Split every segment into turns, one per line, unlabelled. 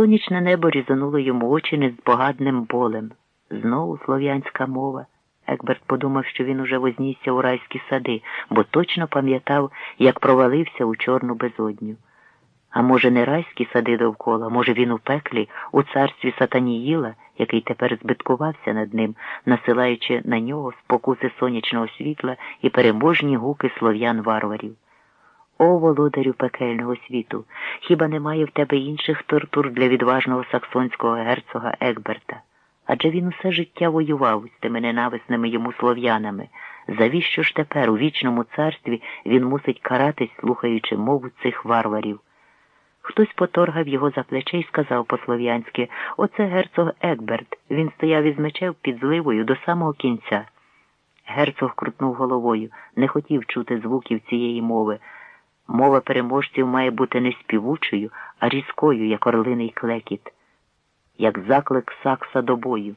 Сонячне небо різануло йому очі незбогадним болем. Знову слов'янська мова. Екберт подумав, що він уже вознісся у райські сади, бо точно пам'ятав, як провалився у чорну безодню. А може, не райські сади довкола, може, він у пеклі, у царстві Сатаніїла, який тепер збиткувався над ним, насилаючи на нього спокуси сонячного світла і переможні гуки слов'ян варварів. О, володарю пекельного світу, хіба немає в тебе інших тортур для відважного саксонського герцога Екберта? Адже він усе життя воював з тими ненависними йому слов'янами. Завіщо ж тепер у вічному царстві він мусить каратись, слухаючи мову цих варварів? Хтось поторгав його за плече і сказав по-слов'янськи Оце герцог Екберт. Він стояв із мечем під зливою до самого кінця. Герцог крутнув головою, не хотів чути звуків цієї мови. Мова переможців має бути не співучою, а різкою, як орлиний клекіт, як заклик сакса до бою.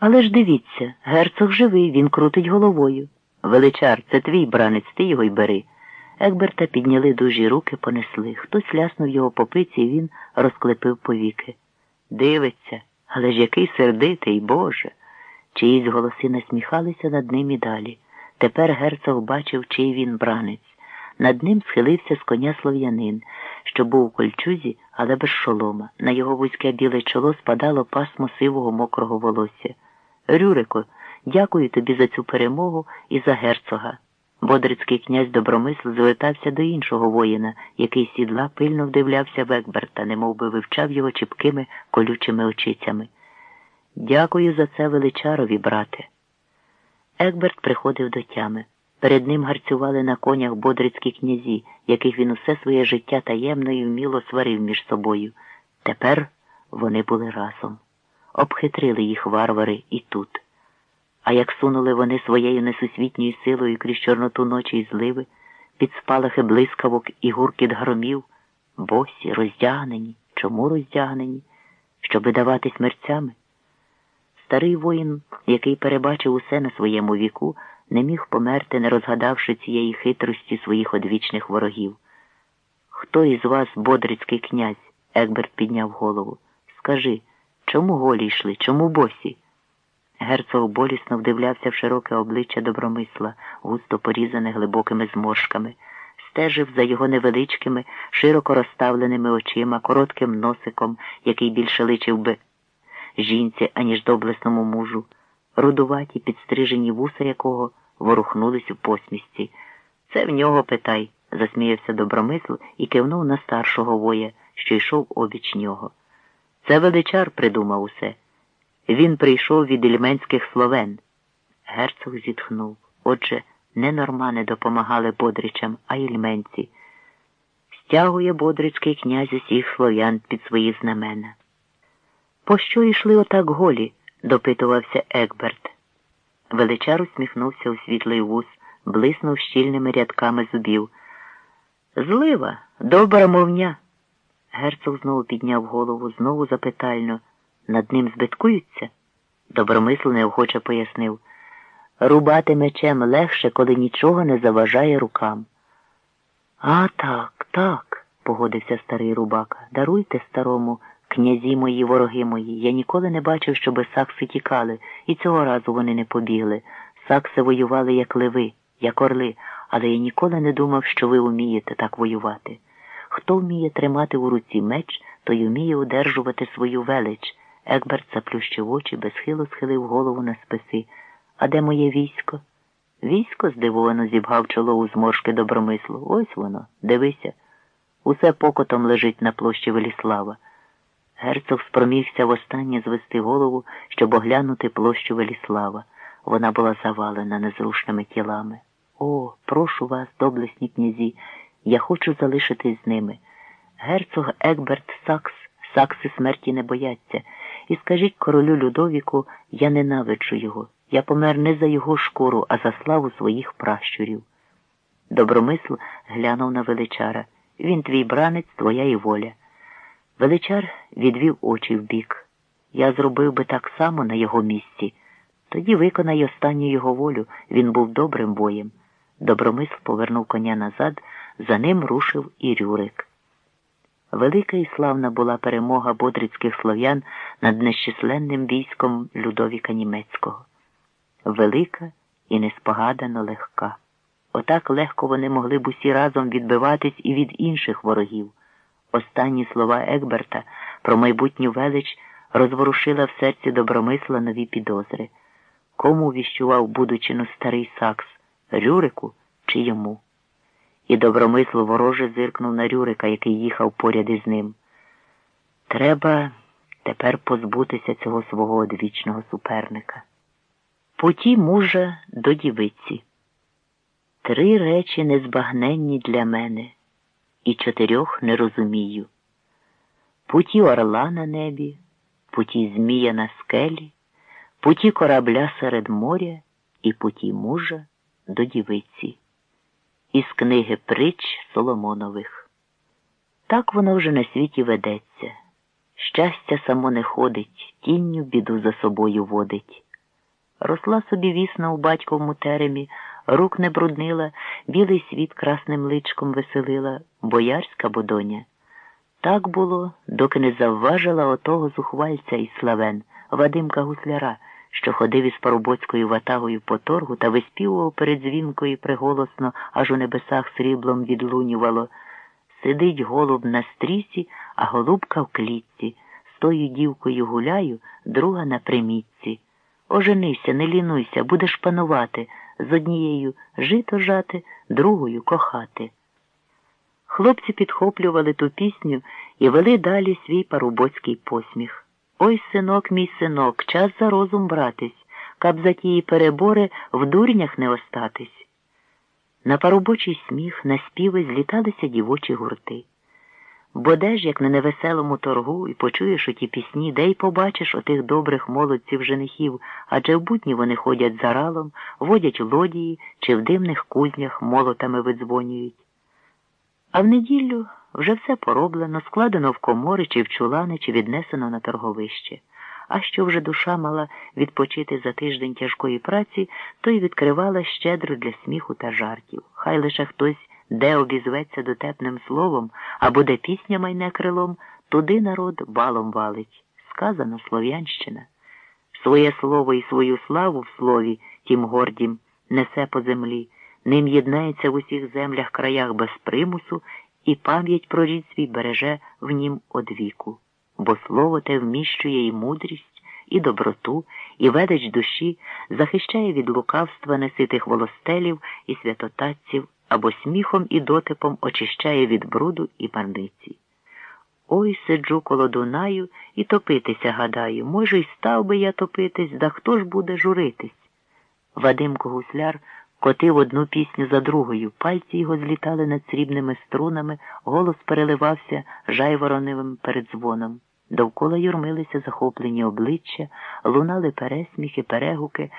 Але ж дивіться, герцог живий, він крутить головою. Величар, це твій бранець, ти його й бери. Екберта підняли дужі руки, понесли. Хтось ляснув його по пиці, і він розклепив повіки. Дивиться, але ж який сердитий, Боже. Чиїсь голоси насміхалися над ним і далі. Тепер герцог бачив, чий він бранець. Над ним схилився з коня слов'янин, що був у кольчузі, але без шолома. На його вузьке біле чоло спадало пасмо сивого мокрого волосся. Рюрико, дякую тобі за цю перемогу і за герцога. Бодрицький князь Добромисл звертався до іншого воїна, який сідла пильно вдивлявся в Екберта, немов би вивчав його чіпкими колючими очицями. Дякую за це величарові, брате. Екберт приходив до тями. Перед ним гарцювали на конях бодрицькі князі, яких він усе своє життя таємно і вміло сварив між собою. Тепер вони були разом. Обхитрили їх варвари і тут. А як сунули вони своєю несусвітньою силою крізь чорноту ночі й зливи, під спалахи блискавок і гуркіт громів, босі, роздягнені, чому роздягнені, щоби давати смерцями? Старий воїн, який перебачив усе на своєму віку, не міг померти, не розгадавши цієї хитрості своїх одвічних ворогів. Хто із вас, бодрицький князь? Екберт підняв голову. Скажи, чому голі йшли, чому босі? Герцог болісно вдивлявся в широке обличчя добромисла, густо порізане глибокими зморшками, стежив за його невеличкими, широко розставленими очима, коротким носиком, який більше личив би жінці, аніж доблесному мужу, рудуваті підстрижені вуса якого ворухнулись у посмісті. Це в нього питай, засміявся добромисл і кивнув на старшого воя, що йшов обіч нього. Це величар придумав усе. Він прийшов від ільменських словен. Герцог зітхнув. Отже, не нормани допомагали бодричам, а ільменці. Стягує бодрицький князь усіх слов'ян під свої знамена. Пощо йшли отак голі? Допитувався Екберт. Величар усміхнувся у світлий вуз, блиснув щільними рядками зубів. Злива, добра мовня. Герцог знову підняв голову, знову запитально. Над ним збиткуються? Добромисл неохоче пояснив. Рубати мечем легше, коли нічого не заважає рукам. А так, так, погодився старий рубака. Даруйте старому, князі мої, вороги мої. Я ніколи не бачив, щоби сакси тікали, і цього разу вони не побігли. Сакси воювали, як леви, як орли, але я ніколи не думав, що ви вмієте так воювати. Хто вміє тримати у руці меч, той вміє одержувати свою велич. Екберт заплющив очі, безхило схилив голову на списи. А де моє військо? Військо здивовано зібгав чоло у зморшки добромислу. Ось воно, дивися. Усе покотом лежить на площі Веліслава. Герцог спромігся востаннє звести голову, щоб оглянути площу Веліслава. Вона була завалена незрушними тілами. О, прошу вас, доблесні князі, я хочу залишитись з ними. Герцог Екберт Сакс, Сакси смерті не бояться. І скажіть королю Людовіку, я ненавиджу його. Я помер не за його шкуру, а за славу своїх пращурів. Добромисл глянув на величара. Він твій бранець, твоя і воля. Величар відвів очі вбік. Я зробив би так само на його місці. Тоді виконай останню його волю, він був добрим воєм. Добромисл повернув коня назад, за ним рушив і Рюрик. Велика і славна була перемога бодрицьких слов'ян над нещисленним військом Людовіка Німецького. Велика і неспогадано легка. Отак легко вони могли б усі разом відбиватись і від інших ворогів. Останні слова Екберта про майбутню велич розворушила в серці добромисла нові підозри. Кому віщував будучину старий Сакс Рюрику чи йому? І добромисло вороже зиркнув на Рюрика, який їхав поряд із ним. Треба тепер позбутися цього свого одвічного суперника. Путі мужа до дівиці. Три речі незбагненні для мене, і чотирьох не розумію. Путі орла на небі, путі змія на скелі, путі корабля серед моря і путі мужа до дівиці. Із книги притч Соломонових. Так воно вже на світі ведеться. Щастя само не ходить, тінню біду за собою водить. Росла собі вісна у батьковому теремі, рук не бруднила, білий світ красним личком веселила, боярська бодоня. Так було, доки не завважила отого зухвальця і славен, Вадимка Гусляра, що ходив із парубоцькою ватагою по торгу та виспівував перед дзвінкою приголосно, аж у небесах сріблом відлунювало. Сидить голуб на стрісі, а голубка в клітці. З тою дівкою гуляю, друга на примітці. Оженися, не лінуйся, будеш панувати, з однією жито жати, другою кохати. Хлопці підхоплювали ту пісню і вели далі свій парубоцький посміх. Ой, синок, мій синок, час за розум братись, каб за тії перебори в дурнях не остатись. На парубочий сміх, на співи зліталися дівочі гурти. Бо де ж, як на невеселому торгу, і почуєш оті пісні, де й побачиш отих добрих молодців женихів, адже в будні вони ходять за ралом, водять лодії чи в димних кузнях молотами видзвонюють. А в неділю вже все пороблено, складено в комори, чи в чулани, чи віднесено на торговище. А що вже душа мала відпочити за тиждень тяжкої праці, то й відкривала щедро для сміху та жартів. Хай лише хтось де обізветься дотепним словом, або де пісня майне крилом, туди народ балом валить. Сказано Слов'янщина. Своє слово і свою славу в слові, тім гордім, несе по землі, ним єднається в усіх землях краях без примусу, і пам'ять про рід свій береже в нім одвіку. Бо слово те вміщує і мудрість, і доброту, і ведеч душі, захищає від лукавства неситих волостелів і святотатців або сміхом і дотипом очищає від бруду і марниці. Ой сиджу коло Дунаю і топитися, гадаю, може, й став би я топитись, да хто ж буде журитись? Вадимко гусляр котив одну пісню за другою, пальці його злітали над срібними струнами, голос переливався жайворонивим передзвоном. Довкола юрмилися захоплені обличчя, лунали пересміхи, перегуки,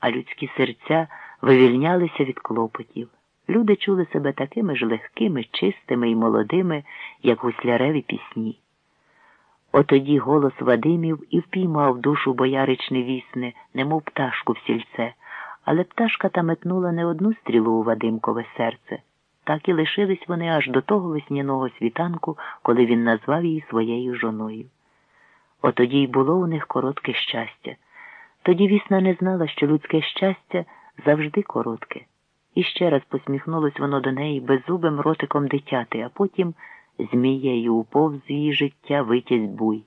а людські серця вивільнялися від клопотів. Люди чули себе такими ж легкими, чистими і молодими, як гусляреві пісні. Отоді голос Вадимів і впіймав душу бояричне вісне, немов пташку в сільце, але пташка та метнула не одну стрілу у Вадимкове серце. Так і лишились вони аж до того весняного світанку, коли він назвав її своєю жоною. Отоді й було у них коротке щастя. Тоді вісна не знала, що людське щастя завжди коротке. І ще раз посміхнулось воно до неї беззубим ротиком дитяти, а потім змією уповз її життя витязь буй.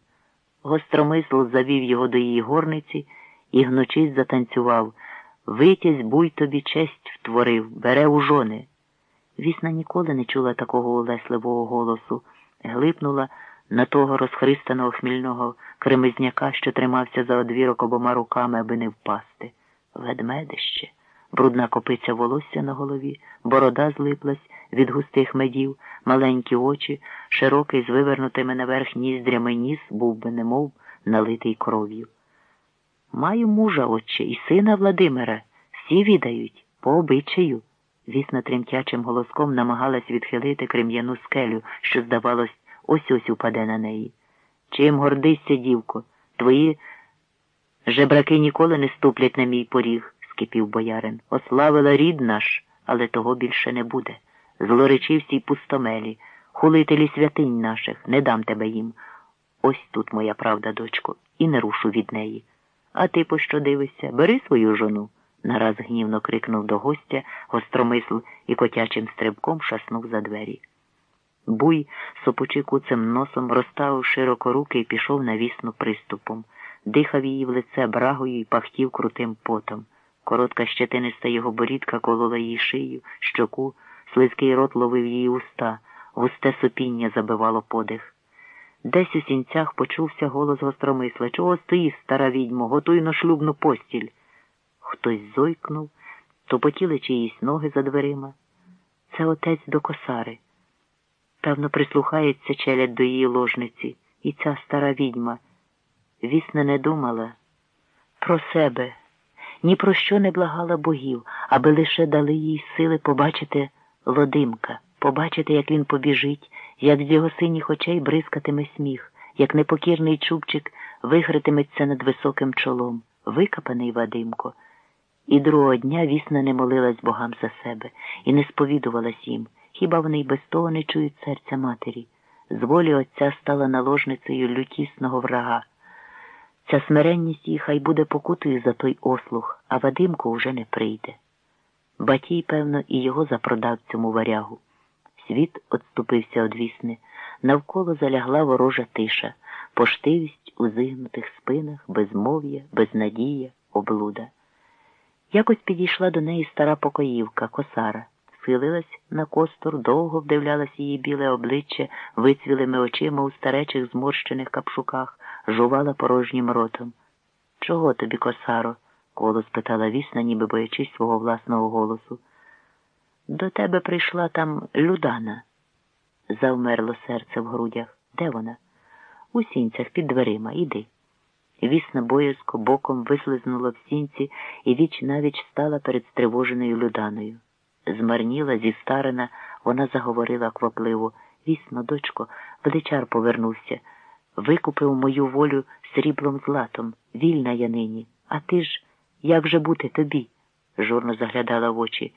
Гостромисл завів його до її горниці і гнучись затанцював. Витязь буй тобі честь втворив, бере у жони. Вісна ніколи не чула такого улесливого голосу, глипнула на того розхристаного хмільного кремезняка, що тримався за одвірок обома руками, аби не впасти. Ведмедище брудна копиця волосся на голові, борода злиплась від густих медів, маленькі очі, широкий з вивернутими наверх ніздрями ніс був би немов налитий кров'ю. Маю мужа, отче, і сина Владимира. Всі відають, по обичаю. Вісна тремтячим голоском намагалась відхилити крем'яну скелю, що, здавалось, ось ось упаде на неї. Чим гордишся, дівко, твої жебраки ніколи не ступлять на мій поріг скипів боярин. Ославила рід наш, але того більше не буде. Злоречився й пустомелі. хулителі святинь наших, не дам тебе їм. Ось тут моя правда, дочко, і не рушу від неї. А ти пощо дивишся? Бери свою жону. нараз гнівно крикнув до гостя гостромисл і котячим стрибком шаснув за двері. Буй, сопучи куцем носом, розставив широко руки і пішов на вісну приступом, дихав її в лице брагою і пахтів крутим потом. Коротка щетиниста його борідка колола її шию, щоку, слизький рот ловив її уста, густе сопіння забивало подих. Десь у сінцях почувся голос гостромисла. Чого стоїш, стара відьмо, готуй на шлюбну постіль. Хтось зойкнув, топотіли чиїсь ноги за дверима. Це отець до косари. Певно, прислухається челядь до її ложниці, і ця стара відьма. Вісна не думала про себе, ні про що не благала богів, аби лише дали їй сили побачити Лодимка, побачити, як він побіжить, як з його синіх очей бризкатиме сміх, як непокірний чубчик вигритиметься над високим чолом, викопаний Вадимко. І другого дня вісна не молилась богам за себе і не сповідувалась їм. Хіба вони й без того не чують серця матері? З волі отця стала наложницею лютісного врага. Ця смиренність їй хай буде покутою за той ослух, а Вадимко уже не прийде. Батій, певно, і його запродав цьому варягу. Світ отступився од вісни, навколо залягла ворожа тиша, поштивість у зигнутих спинах, безмов'я, безнадія, облуда. Якось підійшла до неї стара покоївка, косара схилилась на костур, довго вдивлялась її біле обличчя вицвілими очима у старечих зморщених капшуках, жувала порожнім ротом. Чого тобі, косаро? коло спитала вісна, ніби боячись свого власного голосу. До тебе прийшла там Людана. Завмерло серце в грудях. Де вона? У сінцях під дверима. Іди. Вісна боязко боком вислизнула в сінці і віч навіч стала перед стривоженою Люданою. Змарніла, зістарена, вона заговорила квапливо. Вісно, дочко, величар повернувся. Викупив мою волю сріблом златом. Вільна я нині. А ти ж, як же бути тобі? журно заглядала в очі.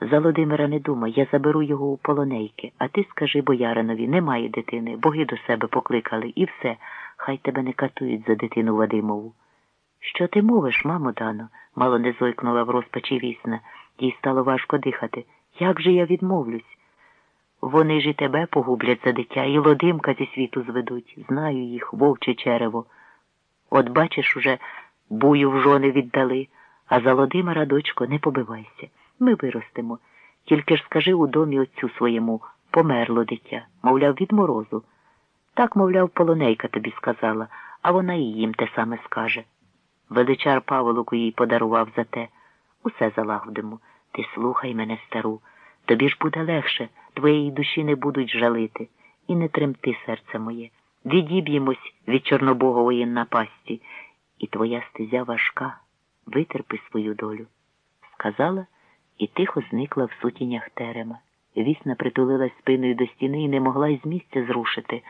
За Володимира не думай, я заберу його у полонейки, а ти скажи бояринові, немає дитини, боги до себе покликали, і все, хай тебе не катують за дитину Вадимову. Що ти мовиш, мамо Дано? мало не зойкнула в розпачі вісна. Їй стало важко дихати. Як же я відмовлюсь? Вони ж і тебе погублять за дитя, і лодимка зі світу зведуть. Знаю їх, вовче черево. От бачиш, уже бую в жони віддали, а за Володимира, дочко, не побивайся. Ми виростемо. Тільки ж скажи у домі отцю своєму померло дитя, мовляв, від морозу. Так, мовляв, полонейка тобі сказала, а вона і їм те саме скаже. Величар Паволоку їй подарував за те. Усе залагодимо. Ти слухай мене, стару. Тобі ж буде легше, твоєї душі не будуть жалити. І не тремти, серце моє. Відіб'ємось від чорнобогової напасті, і твоя стезя важка. Витерпи свою долю. Сказала і тихо зникла в сутінях терема. Вісна притулилась спиною до стіни і не могла з місця зрушити.